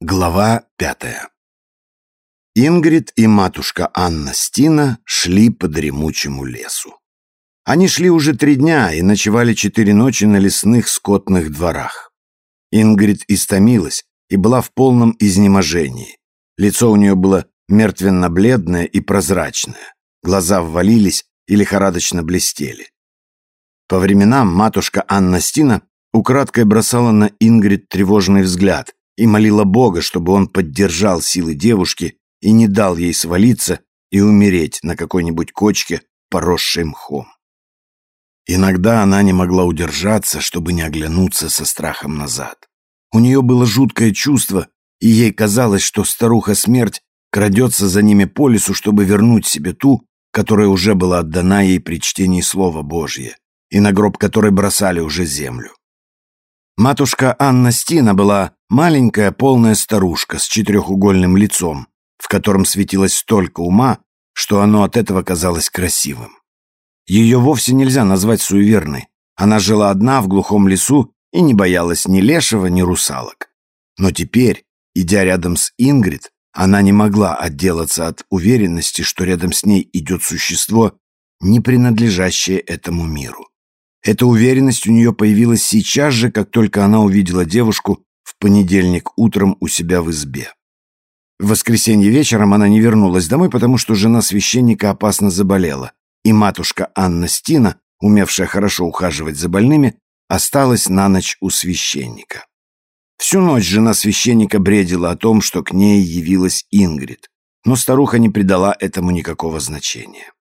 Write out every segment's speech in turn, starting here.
Глава пятая Ингрид и матушка Анна Стина шли по дремучему лесу. Они шли уже три дня и ночевали четыре ночи на лесных скотных дворах. Ингрид истомилась и была в полном изнеможении. Лицо у нее было мертвенно-бледное и прозрачное. Глаза ввалились и лихорадочно блестели. По временам матушка Анна Стина украдкой бросала на Ингрид тревожный взгляд и молила Бога, чтобы он поддержал силы девушки и не дал ей свалиться и умереть на какой-нибудь кочке, поросшей мхом. Иногда она не могла удержаться, чтобы не оглянуться со страхом назад. У нее было жуткое чувство, и ей казалось, что старуха-смерть крадется за ними по лесу, чтобы вернуть себе ту, которая уже была отдана ей при чтении Слова Божье, и на гроб которой бросали уже землю. Матушка Анна Стина была маленькая полная старушка с четырехугольным лицом, в котором светилось столько ума, что оно от этого казалось красивым. Ее вовсе нельзя назвать суеверной. Она жила одна в глухом лесу и не боялась ни лешего, ни русалок. Но теперь, идя рядом с Ингрид, она не могла отделаться от уверенности, что рядом с ней идет существо, не принадлежащее этому миру. Эта уверенность у нее появилась сейчас же, как только она увидела девушку в понедельник утром у себя в избе. В воскресенье вечером она не вернулась домой, потому что жена священника опасно заболела, и матушка Анна Стина, умевшая хорошо ухаживать за больными, осталась на ночь у священника. Всю ночь жена священника бредила о том, что к ней явилась Ингрид, но старуха не придала этому никакого значения.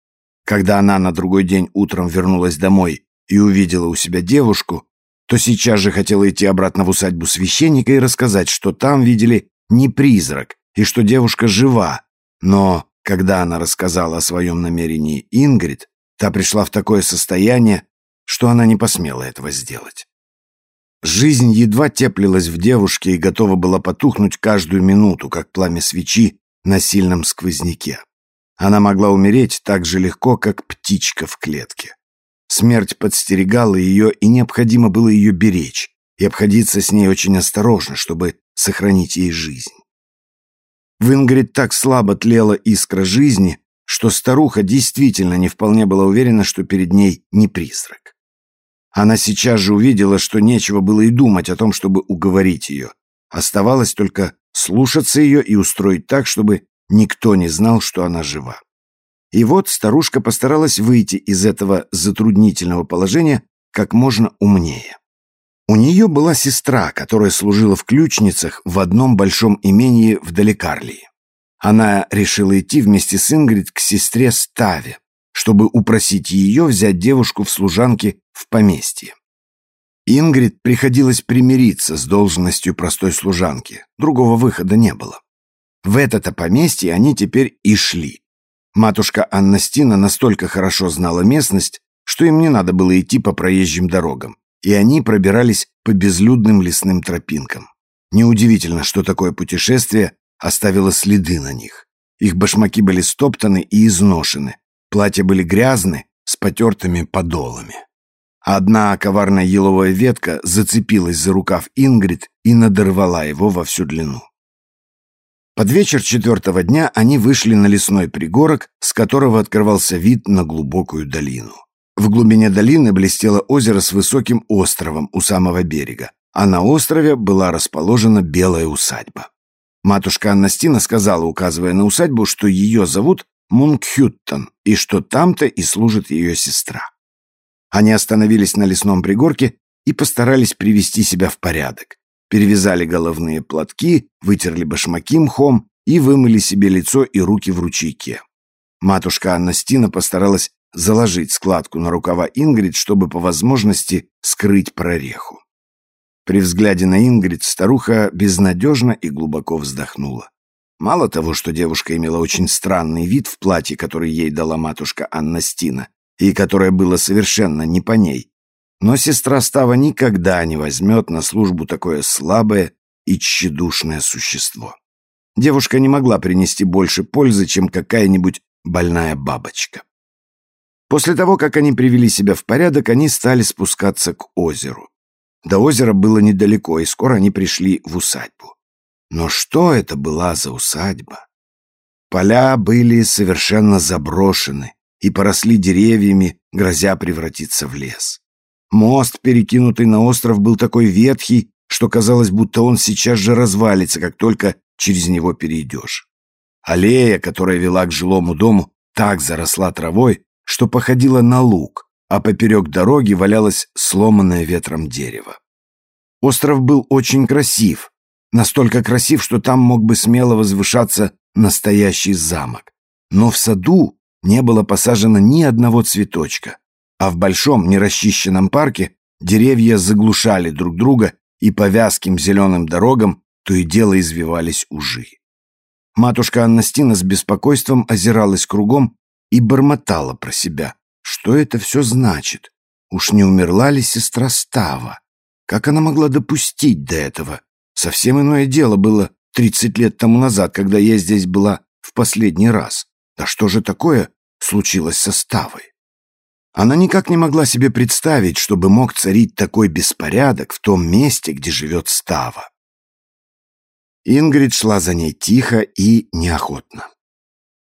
Когда она на другой день утром вернулась домой и увидела у себя девушку, то сейчас же хотела идти обратно в усадьбу священника и рассказать, что там видели не призрак и что девушка жива. Но когда она рассказала о своем намерении Ингрид, та пришла в такое состояние, что она не посмела этого сделать. Жизнь едва теплилась в девушке и готова была потухнуть каждую минуту, как пламя свечи на сильном сквозняке. Она могла умереть так же легко, как птичка в клетке. Смерть подстерегала ее, и необходимо было ее беречь и обходиться с ней очень осторожно, чтобы сохранить ей жизнь. В Ингрид так слабо тлела искра жизни, что старуха действительно не вполне была уверена, что перед ней не призрак. Она сейчас же увидела, что нечего было и думать о том, чтобы уговорить ее. Оставалось только слушаться ее и устроить так, чтобы никто не знал, что она жива. И вот старушка постаралась выйти из этого затруднительного положения как можно умнее. У нее была сестра, которая служила в ключницах в одном большом имении в Далекарлии. Она решила идти вместе с Ингрид к сестре Ставе, чтобы упросить ее взять девушку в служанки в поместье. Ингрид приходилось примириться с должностью простой служанки, другого выхода не было. В это-то поместье они теперь и шли. Матушка Анна Стина настолько хорошо знала местность, что им не надо было идти по проезжим дорогам, и они пробирались по безлюдным лесным тропинкам. Неудивительно, что такое путешествие оставило следы на них. Их башмаки были стоптаны и изношены, платья были грязны, с потертыми подолами. Одна коварная еловая ветка зацепилась за рукав Ингрид и надорвала его во всю длину. Под вечер четвертого дня они вышли на лесной пригорок, с которого открывался вид на глубокую долину. В глубине долины блестело озеро с высоким островом у самого берега, а на острове была расположена белая усадьба. Матушка Аннастина сказала, указывая на усадьбу, что ее зовут Мункхюттон и что там-то и служит ее сестра. Они остановились на лесном пригорке и постарались привести себя в порядок перевязали головные платки, вытерли башмаки мхом и вымыли себе лицо и руки в ручейке. Матушка Анна Стина постаралась заложить складку на рукава Ингрид, чтобы по возможности скрыть прореху. При взгляде на Ингрид старуха безнадежно и глубоко вздохнула. Мало того, что девушка имела очень странный вид в платье, которое ей дала матушка Анна Стина, и которое было совершенно не по ней, но сестра Става никогда не возьмет на службу такое слабое и тщедушное существо. Девушка не могла принести больше пользы, чем какая-нибудь больная бабочка. После того, как они привели себя в порядок, они стали спускаться к озеру. До озера было недалеко, и скоро они пришли в усадьбу. Но что это была за усадьба? Поля были совершенно заброшены и поросли деревьями, грозя превратиться в лес. Мост, перекинутый на остров, был такой ветхий, что казалось, будто он сейчас же развалится, как только через него перейдешь. Аллея, которая вела к жилому дому, так заросла травой, что походила на луг, а поперек дороги валялось сломанное ветром дерево. Остров был очень красив, настолько красив, что там мог бы смело возвышаться настоящий замок. Но в саду не было посажено ни одного цветочка, а в большом нерасчищенном парке деревья заглушали друг друга, и по вязким зеленым дорогам то и дело извивались ужи. Матушка Аннастина с беспокойством озиралась кругом и бормотала про себя. Что это все значит? Уж не умерла ли сестра Става? Как она могла допустить до этого? Совсем иное дело было тридцать лет тому назад, когда я здесь была в последний раз. Да что же такое случилось со Ставой? Она никак не могла себе представить, чтобы мог царить такой беспорядок в том месте, где живет Става. Ингрид шла за ней тихо и неохотно.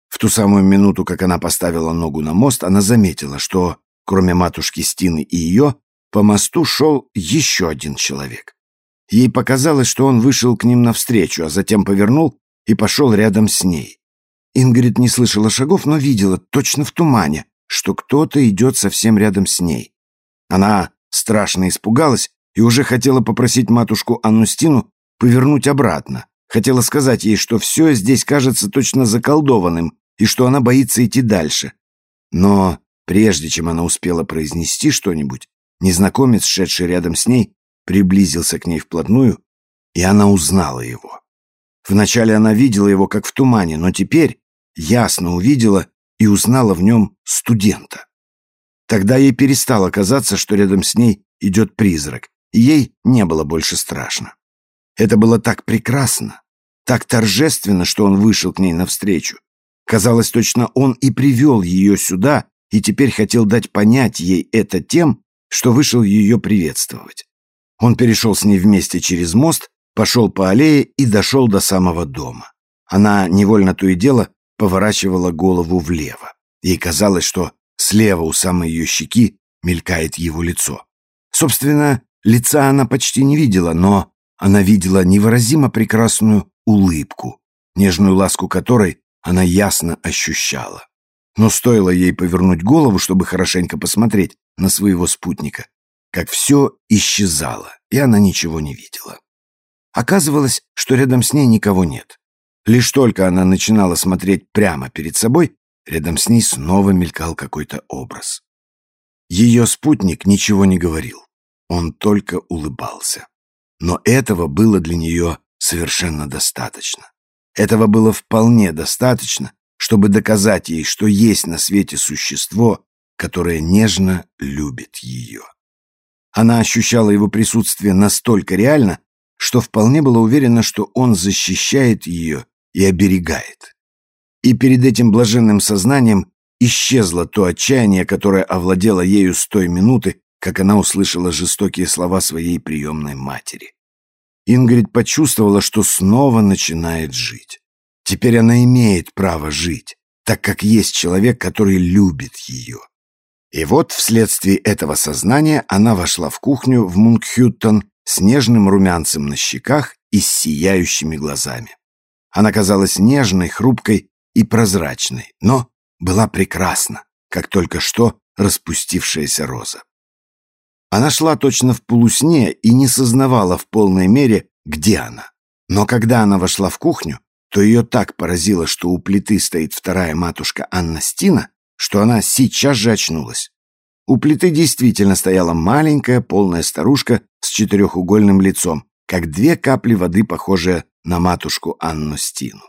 В ту самую минуту, как она поставила ногу на мост, она заметила, что, кроме матушки Стины и ее, по мосту шел еще один человек. Ей показалось, что он вышел к ним навстречу, а затем повернул и пошел рядом с ней. Ингрид не слышала шагов, но видела точно в тумане, что кто-то идет совсем рядом с ней. Она страшно испугалась и уже хотела попросить матушку Аннустину повернуть обратно. Хотела сказать ей, что все здесь кажется точно заколдованным и что она боится идти дальше. Но прежде чем она успела произнести что-нибудь, незнакомец, шедший рядом с ней, приблизился к ней вплотную, и она узнала его. Вначале она видела его как в тумане, но теперь ясно увидела и узнала в нем студента. Тогда ей перестало казаться, что рядом с ней идет призрак, и ей не было больше страшно. Это было так прекрасно, так торжественно, что он вышел к ней навстречу. Казалось, точно он и привел ее сюда, и теперь хотел дать понять ей это тем, что вышел ее приветствовать. Он перешел с ней вместе через мост, пошел по аллее и дошел до самого дома. Она невольно то и дело поворачивала голову влево. Ей казалось, что слева у самой ее щеки мелькает его лицо. Собственно, лица она почти не видела, но она видела невыразимо прекрасную улыбку, нежную ласку которой она ясно ощущала. Но стоило ей повернуть голову, чтобы хорошенько посмотреть на своего спутника, как все исчезало, и она ничего не видела. Оказывалось, что рядом с ней никого нет. Лишь только она начинала смотреть прямо перед собой, рядом с ней снова мелькал какой-то образ. Ее спутник ничего не говорил, он только улыбался. Но этого было для нее совершенно достаточно. Этого было вполне достаточно, чтобы доказать ей, что есть на свете существо, которое нежно любит ее. Она ощущала его присутствие настолько реально, что вполне была уверена, что он защищает ее и оберегает. И перед этим блаженным сознанием исчезло то отчаяние, которое овладело ею с той минуты, как она услышала жестокие слова своей приемной матери. Ингрид почувствовала, что снова начинает жить. Теперь она имеет право жить, так как есть человек, который любит ее. И вот вследствие этого сознания она вошла в кухню в Мункхюттон с нежным румянцем на щеках и с сияющими глазами. Она казалась нежной, хрупкой и прозрачной, но была прекрасна, как только что распустившаяся роза. Она шла точно в полусне и не сознавала в полной мере, где она. Но когда она вошла в кухню, то ее так поразило, что у плиты стоит вторая матушка Анна Стина, что она сейчас же очнулась. У плиты действительно стояла маленькая, полная старушка с четырехугольным лицом, как две капли воды, похожая на матушку Анну Стину.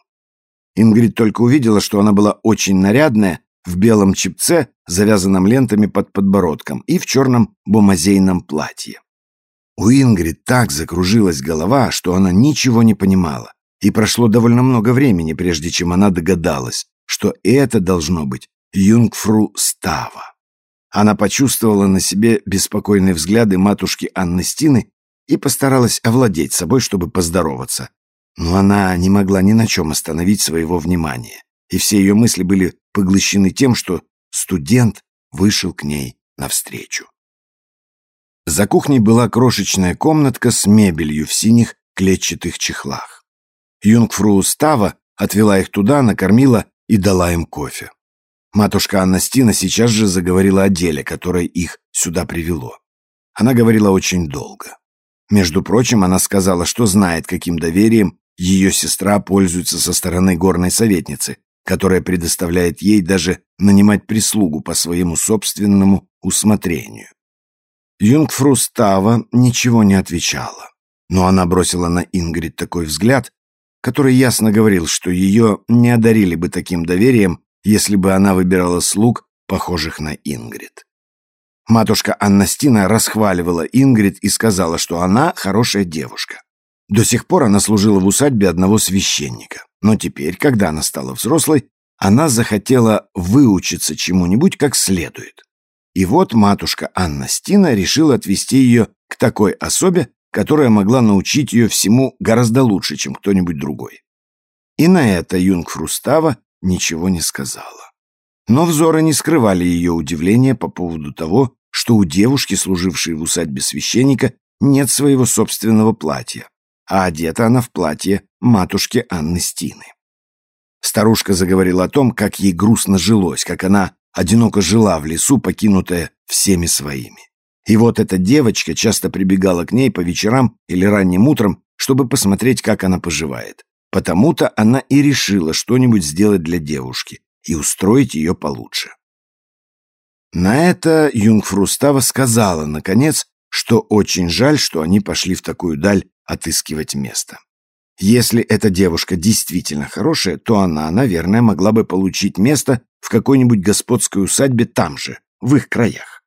Ингрид только увидела, что она была очень нарядная, в белом чепце, завязанном лентами под подбородком, и в черном бумазейном платье. У Ингрид так закружилась голова, что она ничего не понимала, и прошло довольно много времени, прежде чем она догадалась, что это должно быть юнгфру Става. Она почувствовала на себе беспокойные взгляды матушки Анны Стины и постаралась овладеть собой, чтобы поздороваться. Но она не могла ни на чем остановить своего внимания, и все ее мысли были поглощены тем, что студент вышел к ней навстречу. За кухней была крошечная комнатка с мебелью в синих клетчатых чехлах. Юнгфру Става отвела их туда, накормила и дала им кофе. Матушка Анна сейчас же заговорила о деле, которое их сюда привело. Она говорила очень долго. Между прочим, она сказала, что знает, каким доверием ее сестра пользуется со стороны горной советницы, которая предоставляет ей даже нанимать прислугу по своему собственному усмотрению. Юнгфру Става ничего не отвечала, но она бросила на Ингрид такой взгляд, который ясно говорил, что ее не одарили бы таким доверием, если бы она выбирала слуг, похожих на Ингрид. Матушка Аннастина расхваливала Ингрид и сказала, что она хорошая девушка. До сих пор она служила в усадьбе одного священника, но теперь, когда она стала взрослой, она захотела выучиться чему-нибудь как следует. И вот матушка Анна Стина решила отвести ее к такой особе, которая могла научить ее всему гораздо лучше, чем кто-нибудь другой. И на это юнгфру Става ничего не сказала. Но взоры не скрывали ее удивления по поводу того, что у девушки, служившей в усадьбе священника, нет своего собственного платья, а одета она в платье матушки Анны Стины. Старушка заговорила о том, как ей грустно жилось, как она одиноко жила в лесу, покинутая всеми своими. И вот эта девочка часто прибегала к ней по вечерам или ранним утром, чтобы посмотреть, как она поживает. Потому-то она и решила что-нибудь сделать для девушки и устроить ее получше. На это юнгфру Става сказала, наконец, что очень жаль, что они пошли в такую даль отыскивать место. Если эта девушка действительно хорошая, то она, наверное, могла бы получить место в какой-нибудь господской усадьбе там же, в их краях.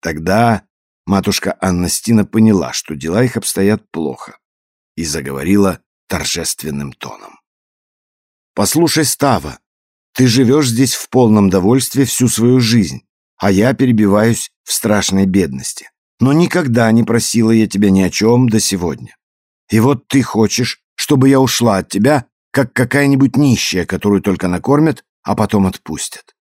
Тогда матушка Анна Стина поняла, что дела их обстоят плохо, и заговорила торжественным тоном. «Послушай, Става, ты живешь здесь в полном довольстве всю свою жизнь, а я перебиваюсь в страшной бедности. Но никогда не просила я тебя ни о чем до сегодня. И вот ты хочешь, чтобы я ушла от тебя, как какая-нибудь нищая, которую только накормят, а потом отпустят.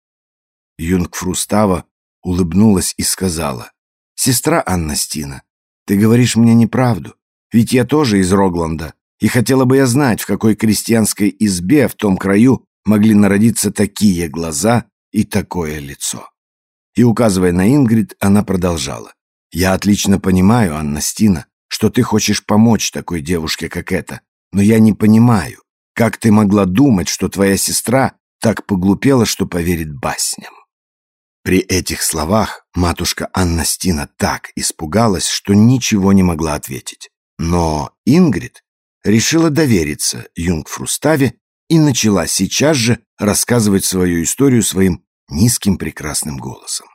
Юнгфру Става улыбнулась и сказала, «Сестра Анна Стина, ты говоришь мне неправду, ведь я тоже из Рогланда, и хотела бы я знать, в какой крестьянской избе в том краю могли народиться такие глаза и такое лицо». И, указывая на Ингрид, она продолжала, «Я отлично понимаю, Анна Стина, что ты хочешь помочь такой девушке, как эта, но я не понимаю, как ты могла думать, что твоя сестра так поглупела, что поверит басням. При этих словах матушка Анна Стина так испугалась, что ничего не могла ответить. Но Ингрид решила довериться юнгфру Ставе и начала сейчас же рассказывать свою историю своим низким прекрасным голосом.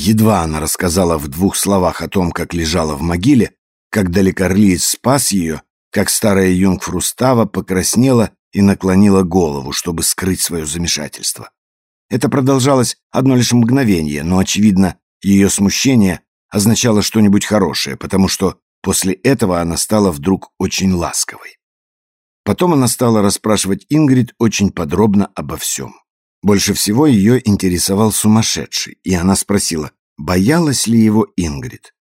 Едва она рассказала в двух словах о том, как лежала в могиле, как далекорлиец спас ее, как старая юнгфру Става покраснела и наклонила голову, чтобы скрыть свое замешательство. Это продолжалось одно лишь мгновение, но, очевидно, ее смущение означало что-нибудь хорошее, потому что после этого она стала вдруг очень ласковой. Потом она стала расспрашивать Ингрид очень подробно обо всем. Больше всего ее интересовал сумасшедший, и она спросила, боялась ли его Ингрид.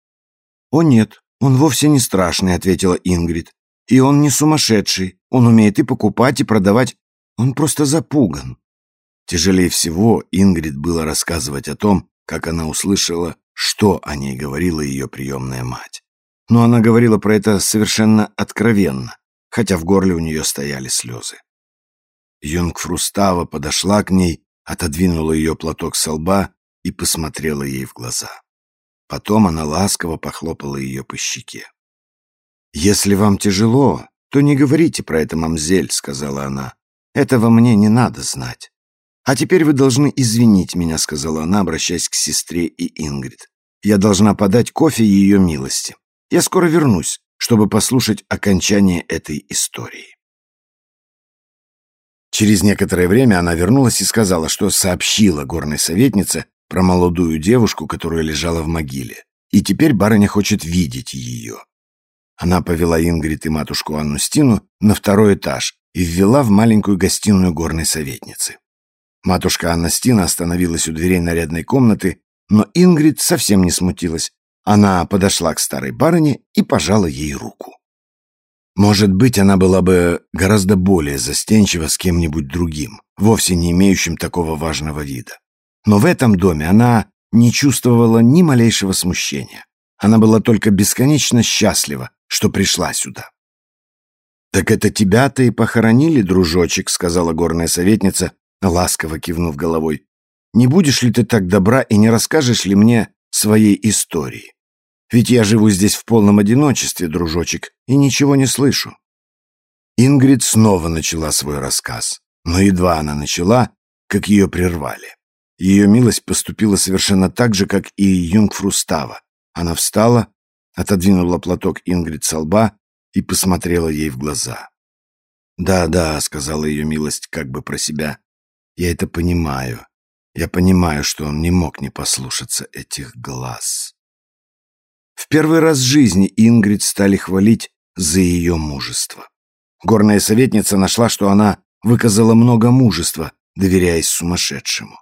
«О нет, он вовсе не страшный», — ответила Ингрид. «И он не сумасшедший, он умеет и покупать, и продавать. Он просто запуган. Тяжелее всего Ингрид было рассказывать о том, как она услышала, что о ней говорила ее приемная мать. Но она говорила про это совершенно откровенно, хотя в горле у нее стояли слезы. Юнгфру Става подошла к ней, отодвинула ее платок со лба и посмотрела ей в глаза. Потом она ласково похлопала ее по щеке. «Если вам тяжело, то не говорите про это, мамзель», — сказала она. «Этого мне не надо знать». «А теперь вы должны извинить меня», — сказала она, обращаясь к сестре и Ингрид. «Я должна подать кофе ее милости. Я скоро вернусь, чтобы послушать окончание этой истории». Через некоторое время она вернулась и сказала, что сообщила горной советнице про молодую девушку, которая лежала в могиле. И теперь барыня хочет видеть ее. Она повела Ингрид и матушку Анну Стину на второй этаж и ввела в маленькую гостиную горной советницы. Матушка Анна Стина остановилась у дверей нарядной комнаты, но Ингрид совсем не смутилась. Она подошла к старой барыне и пожала ей руку. Может быть, она была бы гораздо более застенчива с кем-нибудь другим, вовсе не имеющим такого важного вида. Но в этом доме она не чувствовала ни малейшего смущения. Она была только бесконечно счастлива, что пришла сюда. «Так это тебя-то и похоронили, дружочек», — сказала горная советница, ласково кивнув головой. «Не будешь ли ты так добра и не расскажешь ли мне своей истории? Ведь я живу здесь в полном одиночестве, дружочек, и ничего не слышу». Ингрид снова начала свой рассказ, но едва она начала, как ее прервали. Ее милость поступила совершенно так же, как и юнгфру Става. Она встала, отодвинула платок Ингрид со лба и посмотрела ей в глаза. «Да, да», — сказала ее милость как бы про себя, — «я это понимаю. Я понимаю, что он не мог не послушаться этих глаз». В первый раз в жизни Ингрид стали хвалить за ее мужество. Горная советница нашла, что она выказала много мужества, доверяясь сумасшедшему.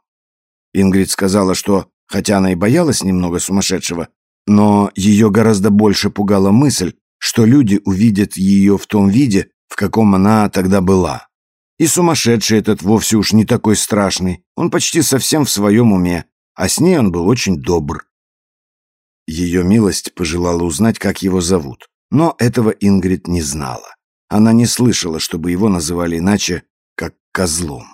Ингрид сказала, что, хотя она и боялась немного сумасшедшего, но ее гораздо больше пугала мысль, что люди увидят ее в том виде, в каком она тогда была. И сумасшедший этот вовсе уж не такой страшный, он почти совсем в своем уме, а с ней он был очень добр. Ее милость пожелала узнать, как его зовут, но этого Ингрид не знала. Она не слышала, чтобы его называли иначе, как козлом.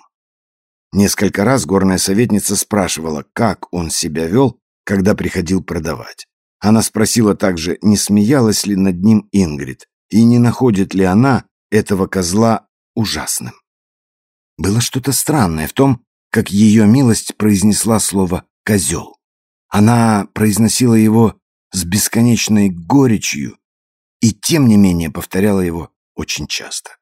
Несколько раз горная советница спрашивала, как он себя вел, когда приходил продавать. Она спросила также, не смеялась ли над ним Ингрид, и не находит ли она этого козла ужасным. Было что-то странное в том, как ее милость произнесла слово «козел». Она произносила его с бесконечной горечью и, тем не менее, повторяла его очень часто.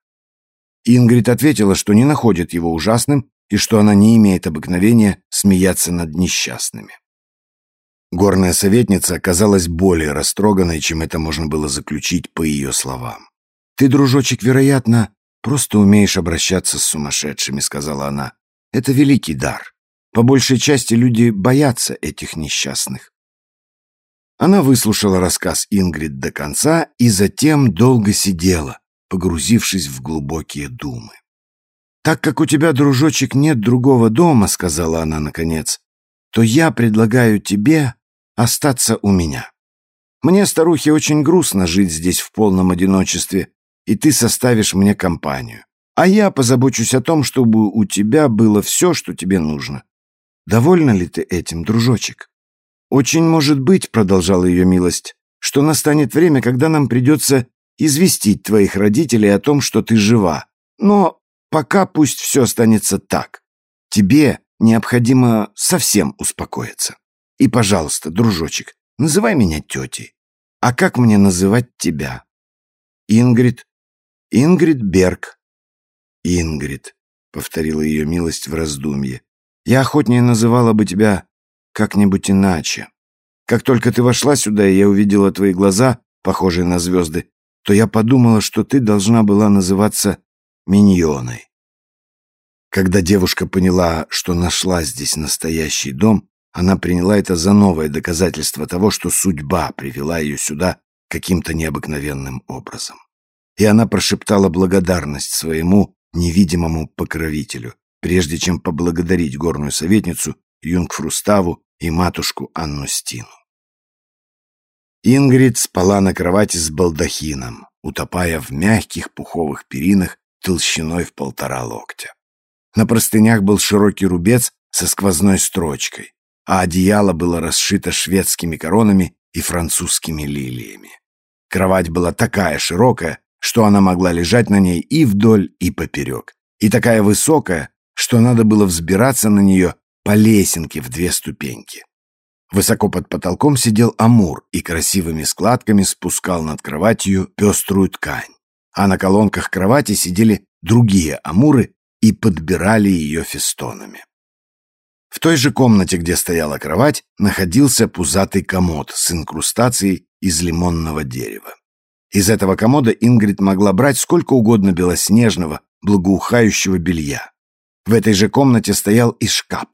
Ингрид ответила, что не находит его ужасным и что она не имеет обыкновения смеяться над несчастными. Горная советница оказалась более растроганной, чем это можно было заключить по ее словам. «Ты, дружочек, вероятно, просто умеешь обращаться с сумасшедшими», — сказала она. «Это великий дар. По большей части люди боятся этих несчастных». Она выслушала рассказ Ингрид до конца и затем долго сидела, погрузившись в глубокие думы. «Так как у тебя, дружочек, нет другого дома», — сказала она наконец, «то я предлагаю тебе остаться у меня. Мне, старухе, очень грустно жить здесь в полном одиночестве, и ты составишь мне компанию. А я позабочусь о том, чтобы у тебя было все, что тебе нужно. Довольна ли ты этим, дружочек? Очень может быть, продолжала ее милость, что настанет время, когда нам придется известить твоих родителей о том, что ты жива. Но пока пусть все останется так. Тебе необходимо совсем успокоиться. И, пожалуйста, дружочек, называй меня тетей. А как мне называть тебя? Ингрид. Ингрид Берг. Ингрид, повторила ее милость в раздумье. Я охотнее называла бы тебя как-нибудь иначе. Как только ты вошла сюда, и я увидела твои глаза, похожие на звезды, то я подумала, что ты должна была называться Миньоной. Когда девушка поняла, что нашла здесь настоящий дом, она приняла это за новое доказательство того, что судьба привела ее сюда каким-то необыкновенным образом. И она прошептала благодарность своему невидимому покровителю, прежде чем поблагодарить горную советницу, юнгфру Ставу и матушку Анну Стину. Ингрид спала на кровати с балдахином, утопая в мягких пуховых перинах толщиной в полтора локтя. На простынях был широкий рубец со сквозной строчкой а одеяло было расшито шведскими коронами и французскими лилиями. Кровать была такая широкая, что она могла лежать на ней и вдоль, и поперек, и такая высокая, что надо было взбираться на нее по лесенке в две ступеньки. Высоко под потолком сидел амур и красивыми складками спускал над кроватью пеструю ткань, а на колонках кровати сидели другие амуры и подбирали ее фестонами. В той же комнате, где стояла кровать, находился пузатый комод с инкрустацией из лимонного дерева. Из этого комода Ингрид могла брать сколько угодно белоснежного, благоухающего белья. В этой же комнате стоял и шкаф,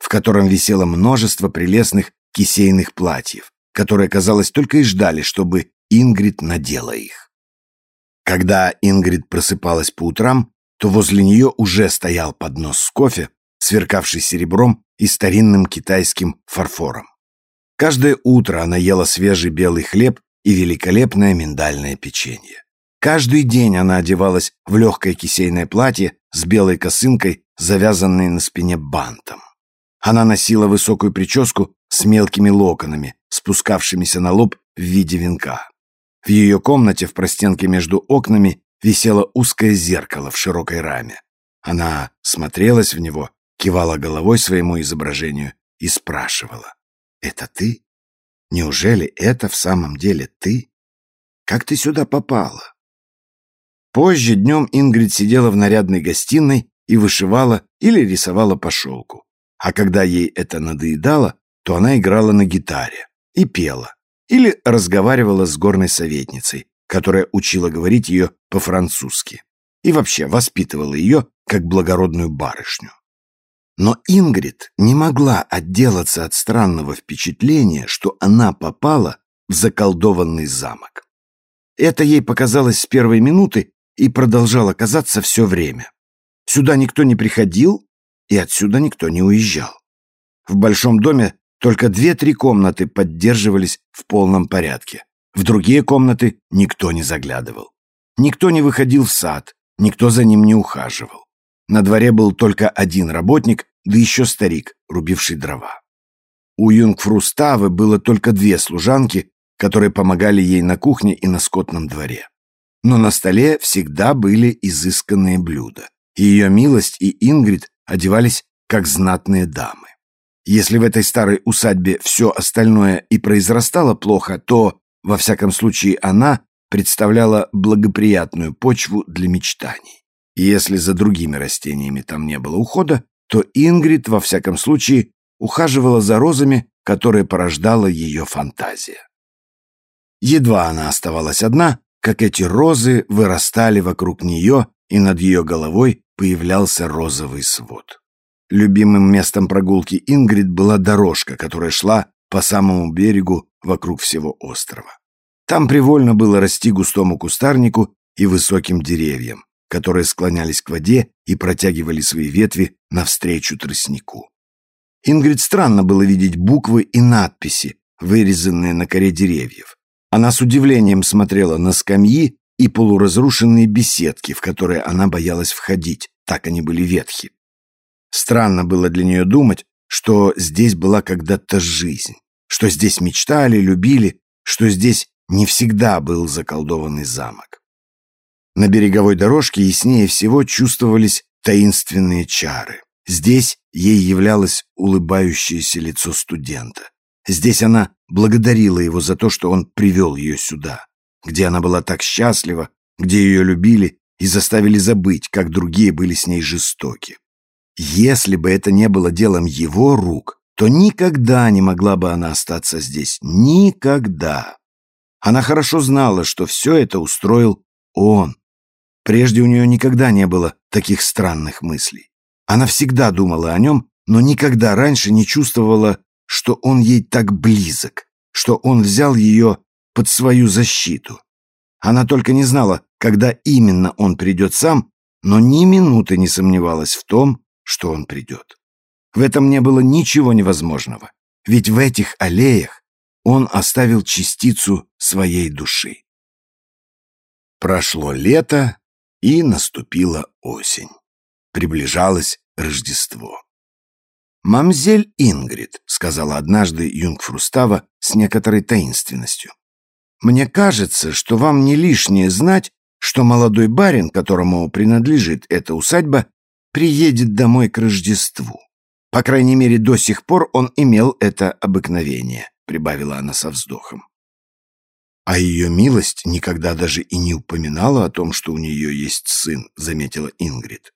в котором висело множество прелестных кисейных платьев, которые, казалось, только и ждали, чтобы Ингрид надела их. Когда Ингрид просыпалась по утрам, то возле нее уже стоял поднос с кофе, сверкавший серебром и старинным китайским фарфором. Каждое утро она ела свежий белый хлеб и великолепное миндальное печенье. Каждый день она одевалась в легкое кисейное платье с белой косынкой, завязанной на спине бантом. Она носила высокую прическу с мелкими локонами, спускавшимися на лоб в виде венка. В ее комнате в простенке между окнами висело узкое зеркало в широкой раме. Она смотрелась в него, кивала головой своему изображению и спрашивала. «Это ты? Неужели это в самом деле ты? Как ты сюда попала?» Позже днем Ингрид сидела в нарядной гостиной и вышивала или рисовала по шелку. А когда ей это надоедало, то она играла на гитаре и пела, или разговаривала с горной советницей, которая учила говорить ее по-французски, и вообще воспитывала ее как благородную барышню. Но Ингрид не могла отделаться от странного впечатления, что она попала в заколдованный замок. Это ей показалось с первой минуты и продолжало казаться все время. Сюда никто не приходил, и отсюда никто не уезжал. В большом доме только две-три комнаты поддерживались в полном порядке. В другие комнаты никто не заглядывал. Никто не выходил в сад, никто за ним не ухаживал. На дворе был только один работник, да еще старик, рубивший дрова. У юнгфру Ставы было только две служанки, которые помогали ей на кухне и на скотном дворе. Но на столе всегда были изысканные блюда. И ее милость и Ингрид одевались как знатные дамы. Если в этой старой усадьбе все остальное и произрастало плохо, то, во всяком случае, она представляла благоприятную почву для мечтаний. И если за другими растениями там не было ухода, то Ингрид, во всяком случае, ухаживала за розами, которые порождала ее фантазия. Едва она оставалась одна, как эти розы вырастали вокруг нее, и над ее головой появлялся розовый свод. Любимым местом прогулки Ингрид была дорожка, которая шла по самому берегу вокруг всего острова. Там привольно было расти густому кустарнику и высоким деревьям, которые склонялись к воде и протягивали свои ветви навстречу тростнику. Ингрид странно было видеть буквы и надписи, вырезанные на коре деревьев. Она с удивлением смотрела на скамьи и полуразрушенные беседки, в которые она боялась входить, так они были ветхи. Странно было для нее думать, что здесь была когда-то жизнь, что здесь мечтали, любили, что здесь не всегда был заколдованный замок. На береговой дорожке яснее всего чувствовались таинственные чары. Здесь ей являлось улыбающееся лицо студента. Здесь она благодарила его за то, что он привел ее сюда, где она была так счастлива, где ее любили и заставили забыть, как другие были с ней жестоки. Если бы это не было делом его рук, то никогда не могла бы она остаться здесь. Никогда. Она хорошо знала, что все это устроил он. Прежде у нее никогда не было таких странных мыслей. Она всегда думала о нем, но никогда раньше не чувствовала, что он ей так близок, что он взял ее под свою защиту. Она только не знала, когда именно он придет сам, но ни минуты не сомневалась в том, что он придет. В этом не было ничего невозможного, ведь в этих аллеях он оставил частицу своей души. Прошло лето, и наступила осень. Приближалось Рождество. «Мамзель Ингрид», — сказала однажды юнгфрустава с некоторой таинственностью. «Мне кажется, что вам не лишнее знать, что молодой барин, которому принадлежит эта усадьба, приедет домой к Рождеству. По крайней мере, до сих пор он имел это обыкновение», — прибавила она со вздохом. «А ее милость никогда даже и не упоминала о том, что у нее есть сын», — заметила Ингрид.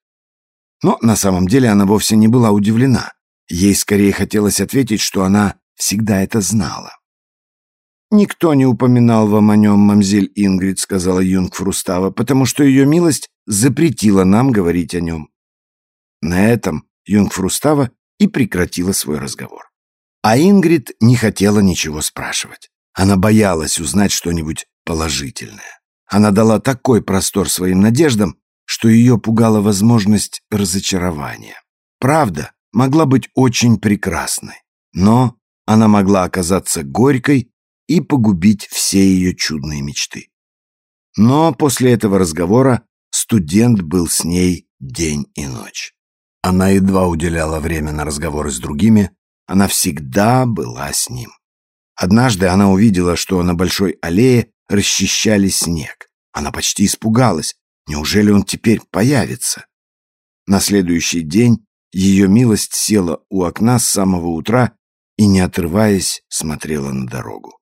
Но на самом деле она вовсе не была удивлена. Ей скорее хотелось ответить, что она всегда это знала. «Никто не упоминал вам о нем, мамзель Ингрид», — сказала юнгфру Става, «потому что ее милость запретила нам говорить о нем». На этом юнгфру Става и прекратила свой разговор. А Ингрид не хотела ничего спрашивать. Она боялась узнать что-нибудь положительное. Она дала такой простор своим надеждам, что ее пугала возможность разочарования. Правда могла быть очень прекрасной, но она могла оказаться горькой и погубить все ее чудные мечты. Но после этого разговора студент был с ней день и ночь. Она едва уделяла время на разговоры с другими, она всегда была с ним. Однажды она увидела, что на большой аллее расчищали снег. Она почти испугалась. Неужели он теперь появится? На следующий день ее милость села у окна с самого утра и, не отрываясь, смотрела на дорогу.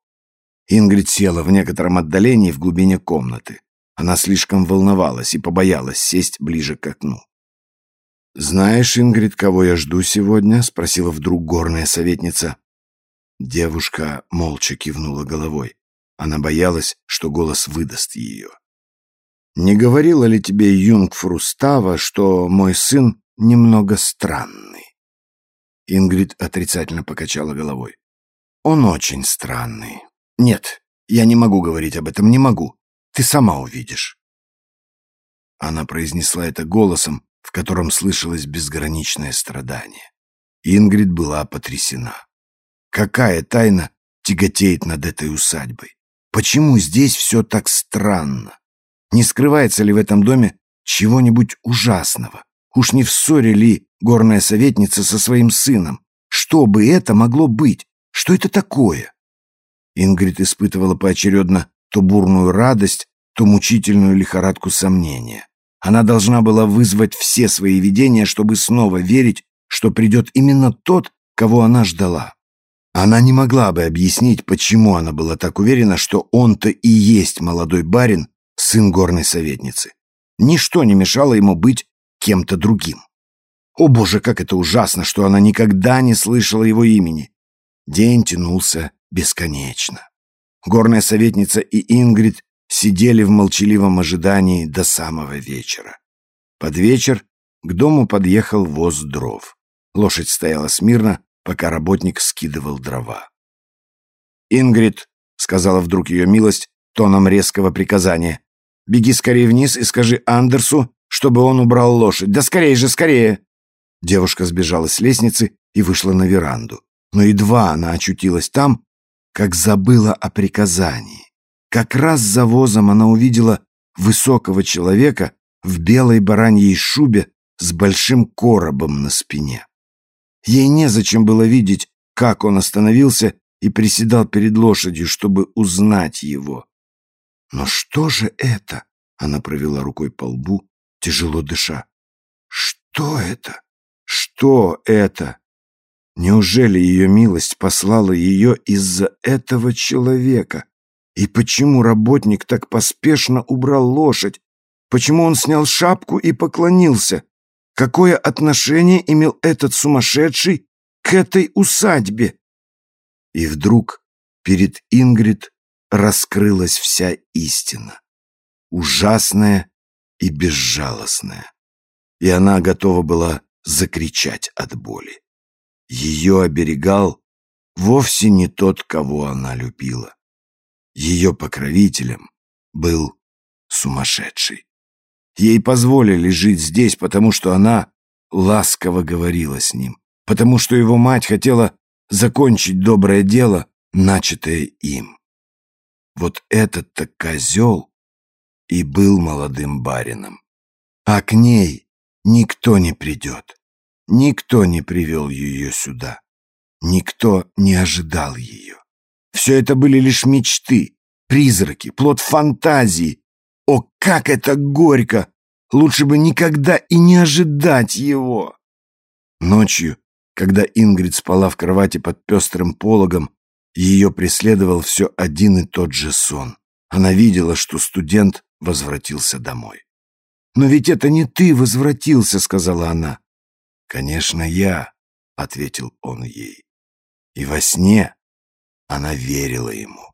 Ингрид села в некотором отдалении в глубине комнаты. Она слишком волновалась и побоялась сесть ближе к окну. «Знаешь, Ингрид, кого я жду сегодня?» — спросила вдруг горная советница. Девушка молча кивнула головой. Она боялась, что голос выдаст ее. «Не говорила ли тебе юнгфру Става, что мой сын немного странный?» Ингрид отрицательно покачала головой. «Он очень странный. Нет, я не могу говорить об этом, не могу. Ты сама увидишь». Она произнесла это голосом, в котором слышалось безграничное страдание. Ингрид была потрясена. Какая тайна тяготеет над этой усадьбой? Почему здесь все так странно? Не скрывается ли в этом доме чего-нибудь ужасного? Уж не в ссоре ли горная советница со своим сыном? Что бы это могло быть? Что это такое? Ингрид испытывала поочередно то бурную радость, то мучительную лихорадку сомнения. Она должна была вызвать все свои видения, чтобы снова верить, что придет именно тот, кого она ждала. Она не могла бы объяснить, почему она была так уверена, что он-то и есть молодой барин, сын горной советницы. Ничто не мешало ему быть кем-то другим. О боже, как это ужасно, что она никогда не слышала его имени. День тянулся бесконечно. Горная советница и Ингрид сидели в молчаливом ожидании до самого вечера. Под вечер к дому подъехал воз дров. Лошадь стояла смирно, пока работник скидывал дрова. «Ингрид», — сказала вдруг ее милость, тоном резкого приказания, «беги скорее вниз и скажи Андерсу, чтобы он убрал лошадь. Да скорее же, скорее!» Девушка сбежала с лестницы и вышла на веранду. Но едва она очутилась там, как забыла о приказании. Как раз за возом она увидела высокого человека в белой бараньей шубе с большим коробом на спине. Ей незачем было видеть, как он остановился и приседал перед лошадью, чтобы узнать его. Но что же это? Она провела рукой по лбу, тяжело дыша. Что это? Что это? Неужели ее милость послала ее из-за этого человека? И почему работник так поспешно убрал лошадь? Почему он снял шапку и поклонился? Какое отношение имел этот сумасшедший к этой усадьбе? И вдруг перед Ингрид раскрылась вся истина. Ужасная и безжалостная. И она готова была закричать от боли. Ее оберегал вовсе не тот, кого она любила. Ее покровителем был сумасшедший. Ей позволили жить здесь, потому что она ласково говорила с ним, потому что его мать хотела закончить доброе дело, начатое им. Вот этот-то козел и был молодым барином. А к ней никто не придет. Никто не привел ее сюда. Никто не ожидал ее. Все это были лишь мечты, призраки, плод фантазии. О, как это горько! Лучше бы никогда и не ожидать его. Ночью, когда Ингрид спала в кровати под пестрым пологом, ее преследовал все один и тот же сон. Она видела, что студент возвратился домой. «Но ведь это не ты возвратился», — сказала она. «Конечно, я», — ответил он ей. И во сне она верила ему.